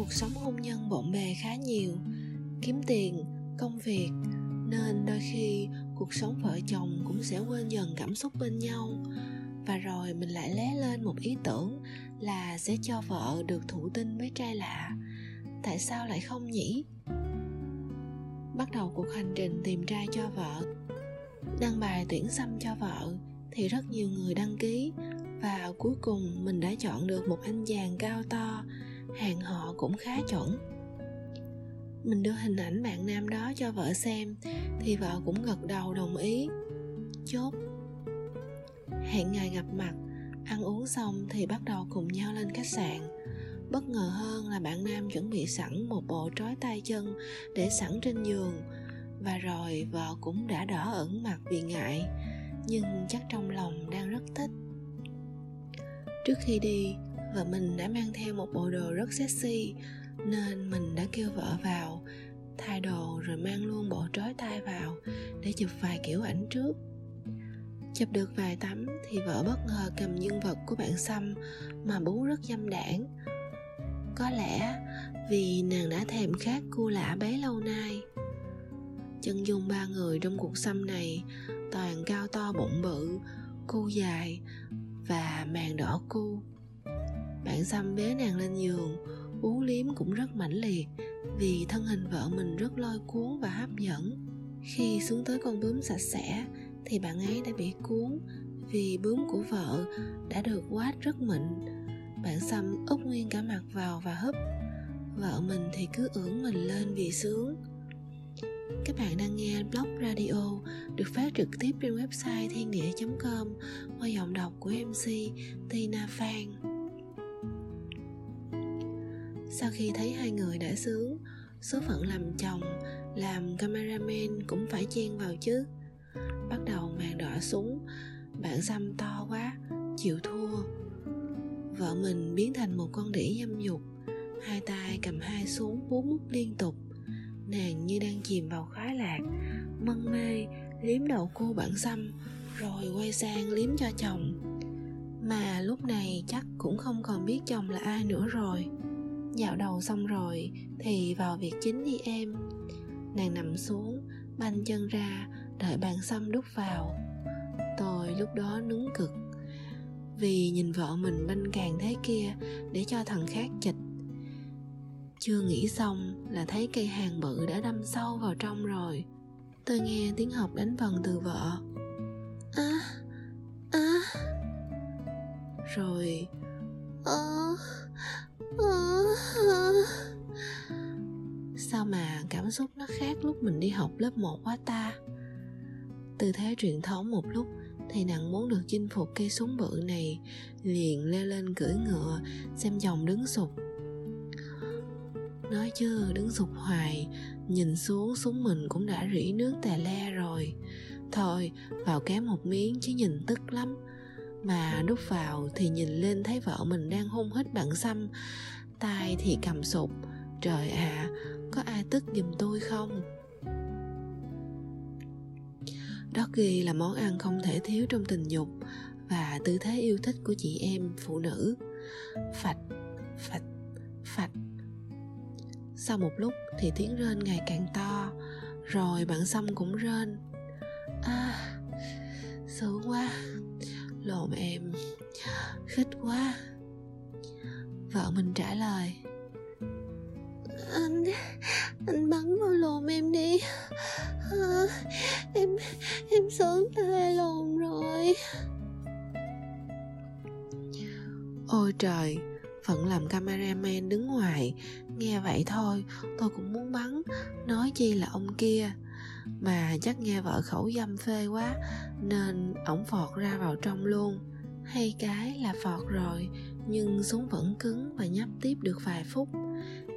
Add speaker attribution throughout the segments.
Speaker 1: cuộc sống hôn nhân bộn bề khá nhiều. Kiếm tiền, công việc, nên đôi khi cuộc sống vợ chồng cũng sẽ quên dần cảm xúc bên nhau. Và rồi mình lại lé lên một ý tưởng là sẽ cho vợ được thụ tinh với trai lạ. Tại sao lại không nhỉ? Bắt đầu cuộc hành trình tìm trai cho vợ, đăng bài tuyển xăm cho vợ thì rất nhiều người đăng ký. Và cuối cùng mình đã chọn được một anh chàng cao to hàng họ cũng khá chuẩn. Mình đưa hình ảnh bạn nam đó cho vợ xem, thì vợ cũng gật đầu đồng ý. Chốt. Hẹn ngày gặp mặt, ăn uống xong thì bắt đầu cùng nhau lên khách sạn. Bất ngờ hơn là bạn nam chuẩn bị sẵn một bộ trói tay chân để sẵn trên giường, và rồi vợ cũng đã đỏ ẩn mặt vì ngại, nhưng chắc trong lòng đang rất thích. Trước khi đi và mình đã mang theo một bộ đồ rất sexy, nên mình đã kêu vợ vào, thay đồ rồi mang luôn bộ trói tay vào để chụp vài kiểu ảnh trước. Chụp được vài tấm thì vợ bất ngờ cầm nhân vật của bạn xăm mà bú rất dâm đảng có lẽ vì nàng đã thèm khát cu lạ bấy lâu nay. Chân dung ba người trong cuộc xăm này toàn cao to bụng bự, cu dài và màn đỏ cu bạn xăm bế nàng lên giường uống liếm cũng rất mãnh liệt, vì thân hình vợ mình rất lôi cuốn và hấp dẫn. Khi xuống tới con bướm sạch sẽ, thì bạn ấy đã bị cuốn, vì bướm của vợ đã được quát rất mịn. Bạn xăm úp nguyên cả mặt vào và húp. Vợ mình thì cứ ưỡn mình lên vì sướng. Các bạn đang nghe blog radio được phát trực tiếp trên website thiên địa com qua giọng đọc của mc tina phan sau khi thấy hai người đã sướng, số phận làm chồng, làm cameraman cũng phải chen vào chứ. Bắt đầu màn đỏ súng bạn xăm to quá, chịu thua. Vợ mình biến thành một con đĩ dâm dục, hai tay cầm hai súng bú mút liên tục. Nàng như đang chìm vào khoái lạc, mân mê, liếm đầu cô bạn xăm, rồi quay sang liếm cho chồng. Mà lúc này chắc cũng không còn biết chồng là ai nữa rồi dạo đầu xong rồi thì vào việc chính đi em. Nàng nằm xuống, banh chân ra, đợi bàn xăm đút vào. Tôi lúc đó nướng cực, vì nhìn vợ mình banh càng thế kia để cho thằng khác chịch. Chưa nghĩ xong là thấy cây hàng bự đã đâm sâu vào trong rồi. Tôi nghe tiếng học đánh vần từ vợ. Á á. Rồi ơ ơ sao mà cảm xúc nó khác lúc mình đi học lớp 1 quá ta? Tư thế truyền thống một lúc thì nặng muốn được chinh phục cây súng bự này, liền leo lên cưỡi ngựa, xem chồng đứng sụp. Nói chứ, đứng sụp hoài, nhìn xuống súng mình cũng đã rỉ nước tè le rồi. Thôi, vào kém một miếng chứ nhìn tức lắm. Mà đút vào thì nhìn lên thấy vợ mình đang hôn hít bạn xăm tay thì cầm sụp. Trời ạ à, có ai tức giùm tôi không? Doggy là món ăn không thể thiếu trong tình dục và tư thế yêu thích của chị em phụ nữ. Phạch phạch phạch. Sau một lúc thì tiếng rên ngày càng to rồi bạn xăm cũng rên. À sướng quá lồn em. Khích quá vợ mình trả lời. Anh anh bắn vào lồn em đi. À, em em sướng tê lồn rồi. Ôi trời phận làm cameraman đứng ngoài. Nghe vậy thôi tôi cũng muốn bắn. Nói chi là ông kia. Mà chắc nghe vợ khẩu dâm phê quá nên ổng phọt ra vào trong luôn. Hay cái là phọt rồi nhưng súng vẫn cứng và nhấp tiếp được vài phút.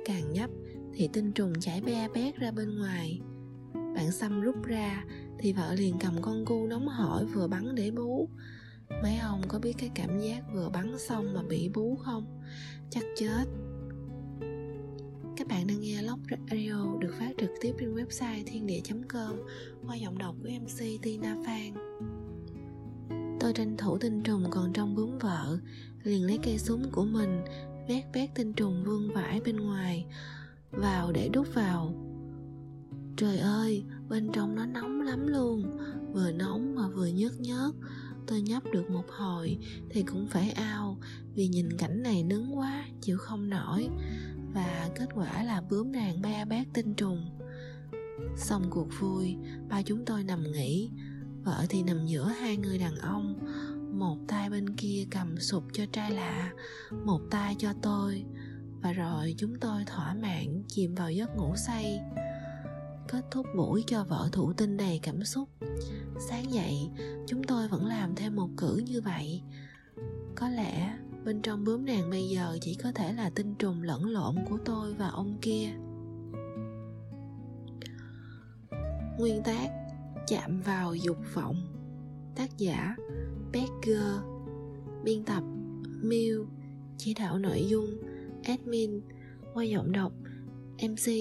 Speaker 1: Càng nhấp thì tinh trùng chảy be bét ra bên ngoài. Bạn xăm rút ra thì vợ liền cầm con cu nóng hổi vừa bắn để bú. Mấy ông có biết cái cảm giác vừa bắn xong mà bị bú không? Chắc chết. Các bạn đang nghe Lóc Radio được phát trực tiếp trên website thiên địa.com qua giọng đọc của MC Tina Phan. Tôi tranh thủ tinh trùng còn trong bướm vợ, liền lấy cây súng của mình vét vét tinh trùng vương vãi bên ngoài vào để đút vào. Trời ơi bên trong nó nóng lắm luôn. Vừa nóng mà vừa nhớt nhớt. Tôi nhấp được một hồi thì cũng phải ao vì nhìn cảnh này nướng quá chịu không nổi. Và kết quả là bướm nàng ba bát tinh trùng. Xong cuộc vui ba chúng tôi nằm nghỉ vợ thì nằm giữa hai người đàn ông. Một tay bên kia cầm sụp cho trai lạ, một tay cho tôi. Và rồi chúng tôi thỏa mãn chìm vào giấc ngủ say. Kết thúc buổi cho vợ thủ tinh đầy cảm xúc. Sáng dậy, chúng tôi vẫn làm thêm một cử như vậy. Có lẽ bên trong bướm nàng bây giờ chỉ có thể là tinh trùng lẫn lộn của tôi và ông kia. Nguyên tác chạm vào dục vọng. Tác giả Becker biên tập, Miu. Chỉ đạo nội dung, admin. Qua giọng đọc MC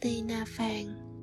Speaker 1: Tina Phan